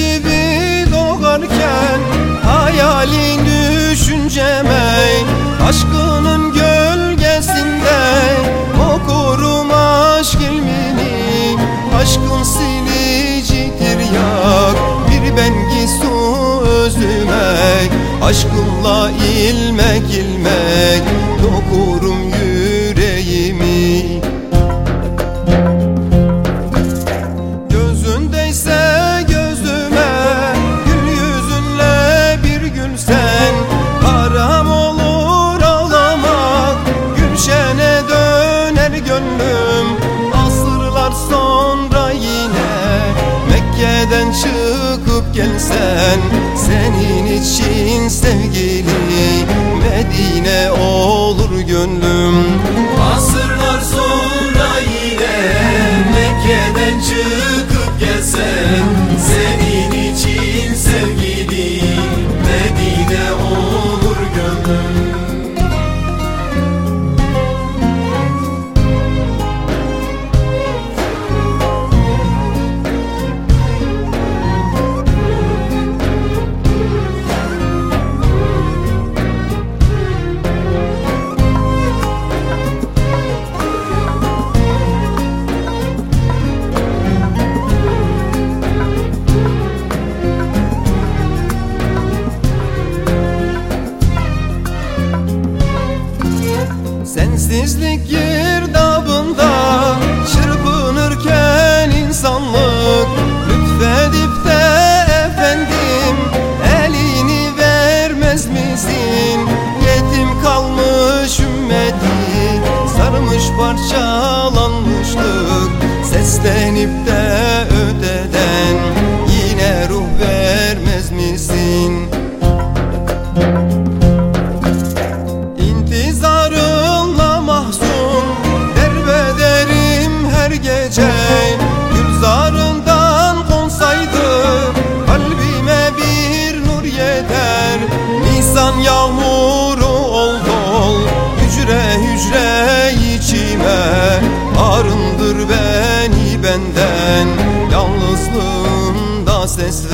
gibi doğarken Hayalin düşünceme Aşkının gölgesinde Okurum aşk ilmini. Aşkın silicidir yak Bir bengi su özüme Aşkınla ilmek ilmek Dokurum Çıkıp gelsen Senin için sevgili Medine olur gönlüm Sensizlik girdabında Çırpınırken insanlık Lütfedip de efendim Elini vermez misin? Yetim kalmış ümmeti Sarmış parçalanmışlık Seslenip de öteden Nisan yağmuru ol dol Hücre hücre içime. Arındır beni benden Yalnızlığımda ses